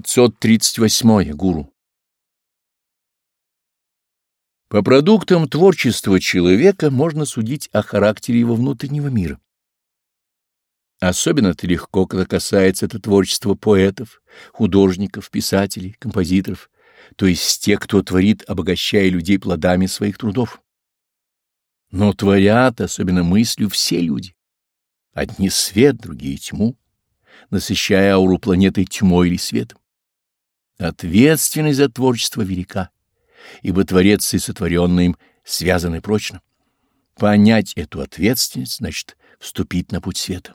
538. Гуру. По продуктам творчества человека можно судить о характере его внутреннего мира. Особенно это легко, когда касается это творчества поэтов, художников, писателей, композиторов, то есть тех, кто творит, обогащая людей плодами своих трудов. Но творят, особенно мыслью, все люди. Одни свет, другие тьму, насыщая ауру планеты тьмой или светом. Ответственность за творчество велика, ибо Творец и сотворенный им связаны прочно. Понять эту ответственность значит вступить на путь света.